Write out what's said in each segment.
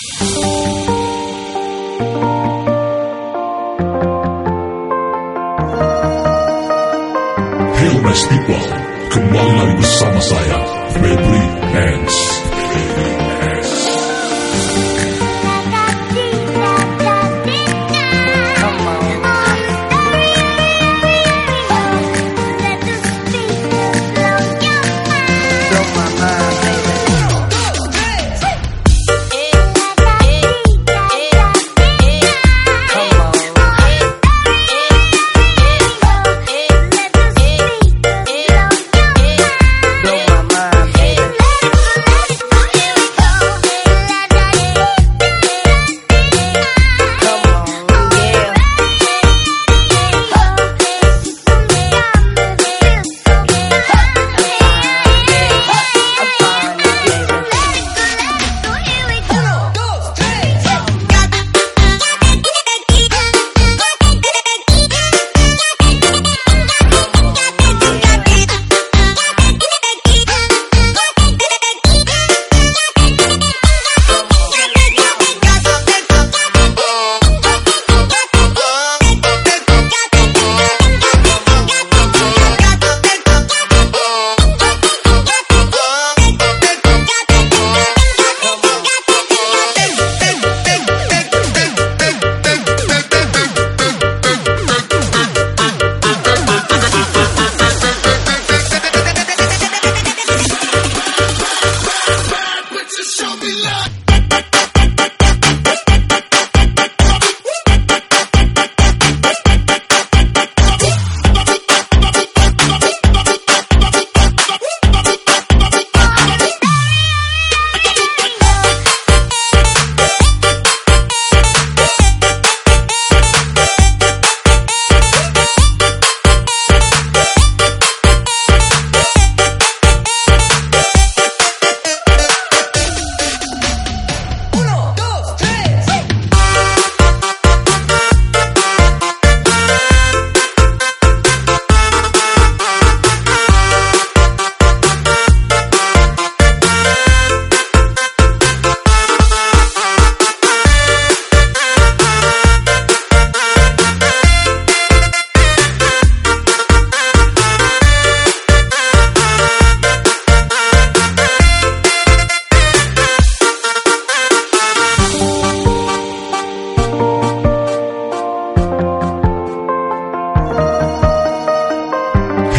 Hello nice people, kembali lagi bersama saya, Febri Hands.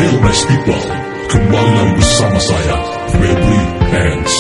Fearless People Kembali bersama saya Febri Hands